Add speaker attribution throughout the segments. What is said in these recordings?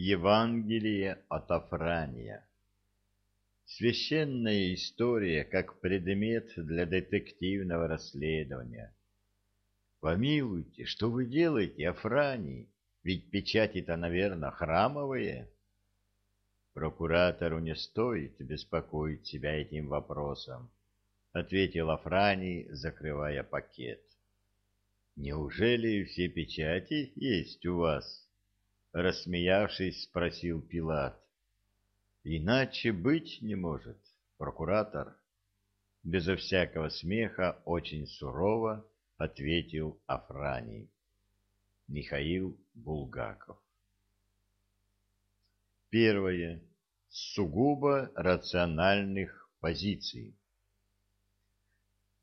Speaker 1: Евангелие от Афрания Священная история как предмет для детективного расследования. Помилуйте, что вы делаете, Афраний? Ведь печати-то, наверное, храмовые. Прокуратору не стоит беспокоить себя этим вопросом, ответил Афраний, закрывая пакет. Неужели все печати есть у вас? Рассмеявшись, спросил Пилат. Иначе быть не может, прокуратор. Безо всякого смеха очень сурово ответил Афраний. Михаил Булгаков Первое. Сугубо рациональных позиций.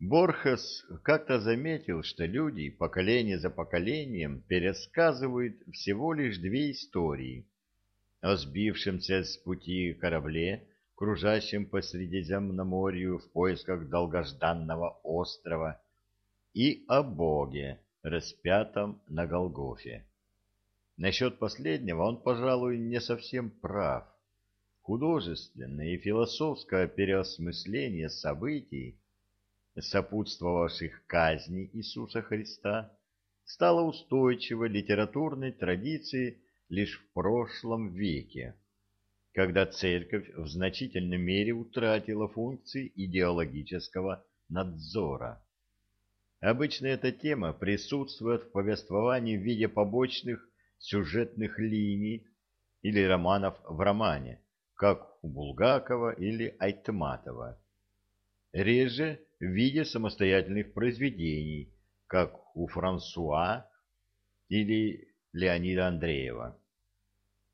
Speaker 1: Борхес как-то заметил, что люди поколение за поколением пересказывают всего лишь две истории о сбившемся с пути корабле, кружащем по Средиземноморью в поисках долгожданного острова, и о Боге, распятом на Голгофе. Насчет последнего он, пожалуй, не совсем прав. Художественное и философское переосмысление событий сопутствовавших казни Иисуса Христа, стало устойчивой литературной традицией лишь в прошлом веке, когда церковь в значительной мере утратила функции идеологического надзора. Обычно эта тема присутствует в повествовании в виде побочных сюжетных линий или романов в романе, как у Булгакова или Айтматова. Реже в виде самостоятельных произведений, как у Франсуа или Леонида Андреева.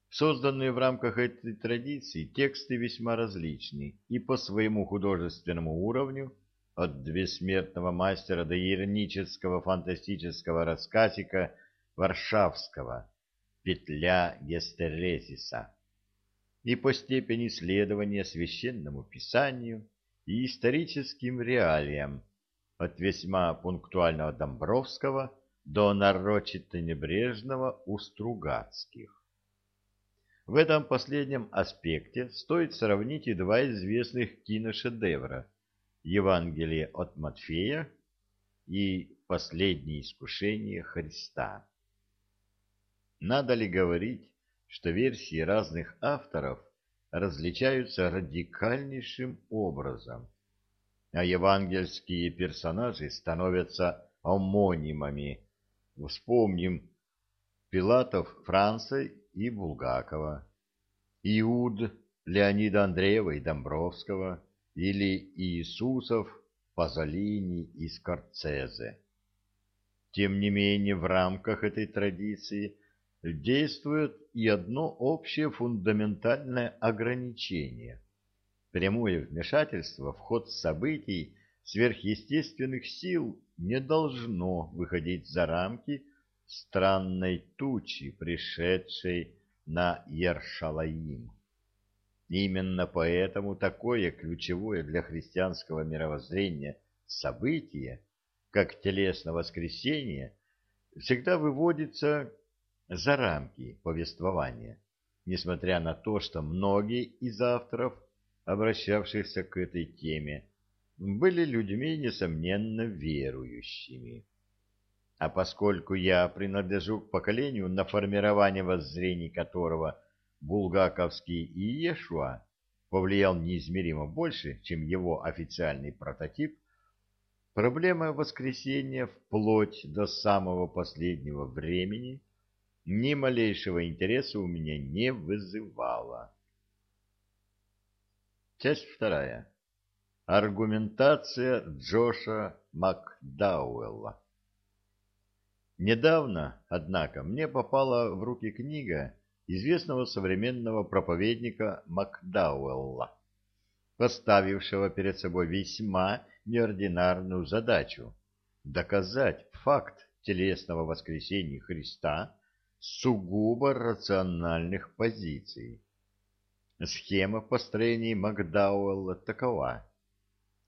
Speaker 1: Созданные в рамках этой традиции тексты весьма различны и по своему художественному уровню, от бессмертного мастера до иронического фантастического рассказика Варшавского «Петля Гестерезиса», и по степени исследования священному писанию – и историческим реалиям, от весьма пунктуального Домбровского до нарочито небрежного у Стругацких. В этом последнем аспекте стоит сравнить и два известных киношедевра «Евангелие от Матфея» и «Последнее искушение Христа». Надо ли говорить, что версии разных авторов различаются радикальнейшим образом, а евангельские персонажи становятся омонимами. Вспомним Пилатов Франца и Булгакова, Иуд Леонида Андреева и Домбровского или Иисусов Пазолини и Скорцезе. Тем не менее, в рамках этой традиции действует и одно общее фундаментальное ограничение – прямое вмешательство в ход событий сверхъестественных сил не должно выходить за рамки странной тучи, пришедшей на Ершалаим. Именно поэтому такое ключевое для христианского мировоззрения событие, как телесное воскресение, всегда выводится за рамки повествования, несмотря на то, что многие из авторов, обращавшихся к этой теме, были людьми, несомненно, верующими. А поскольку я принадлежу к поколению, на формирование воззрений которого булгаковский Иешуа повлиял неизмеримо больше, чем его официальный прототип, проблема воскресения вплоть до самого последнего времени – ни малейшего интереса у меня не вызывало. Часть вторая. Аргументация Джоша Макдауэлла. Недавно, однако, мне попала в руки книга известного современного проповедника Макдауэлла, поставившего перед собой весьма неординарную задачу доказать факт телесного воскресения Христа сугубо рациональных позиций. Схема построения Макдауэлла такова.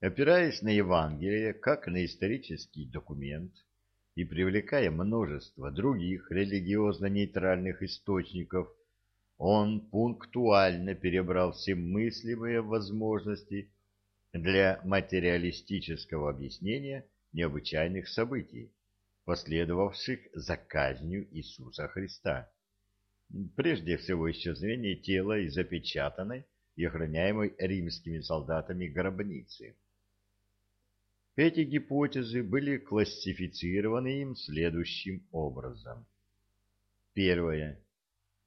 Speaker 1: Опираясь на Евангелие как на исторический документ и привлекая множество других религиозно-нейтральных источников, Он пунктуально перебрал все мыслимые возможности для материалистического объяснения необычайных событий, последовавших за казнью Иисуса Христа. Прежде всего исчезновение тела из запечатанной и охраняемой римскими солдатами гробницы. Эти гипотезы были классифицированы им следующим образом. Первое.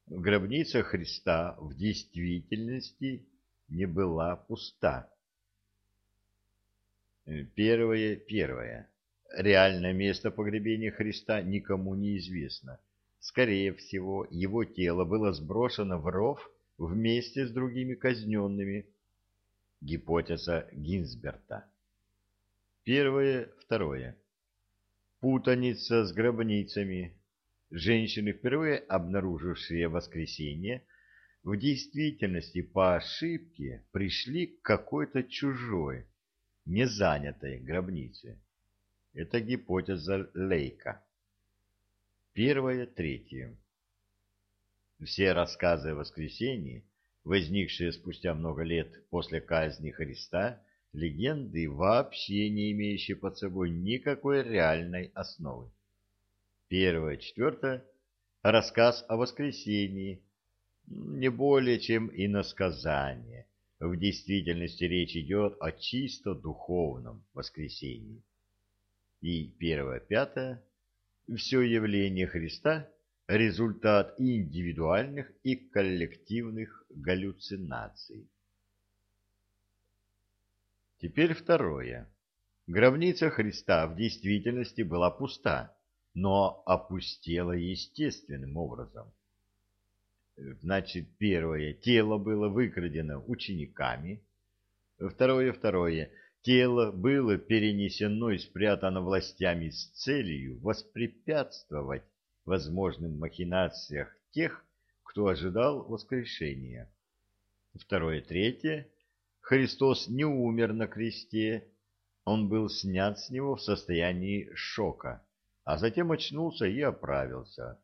Speaker 1: Гробница Христа в действительности не была пуста. Первое. Первое. Реальное место погребения Христа никому не известно. Скорее всего, его тело было сброшено в ров вместе с другими казненными. Гипотеза Гинзберта. Первое. Второе. Путаница с гробницами. Женщины, впервые обнаружившие воскресенье, в действительности по ошибке пришли к какой-то чужой, незанятой гробнице. Это гипотеза Лейка. Первое. Третье. Все рассказы о воскресении, возникшие спустя много лет после казни Христа, легенды, вообще не имеющие под собой никакой реальной основы. Первое. Четвертое. Рассказ о воскресении, не более чем иносказание. В действительности речь идет о чисто духовном воскресении. И первое. Пятое. Все явление Христа – результат индивидуальных и коллективных галлюцинаций. Теперь второе. Гробница Христа в действительности была пуста, но опустела естественным образом. Значит, первое, тело было выкрадено учениками. Второе, второе, тело было перенесено и спрятано властями с целью воспрепятствовать возможным махинациях тех, кто ожидал воскрешения. Второе, третье, Христос не умер на кресте, он был снят с него в состоянии шока, а затем очнулся и оправился.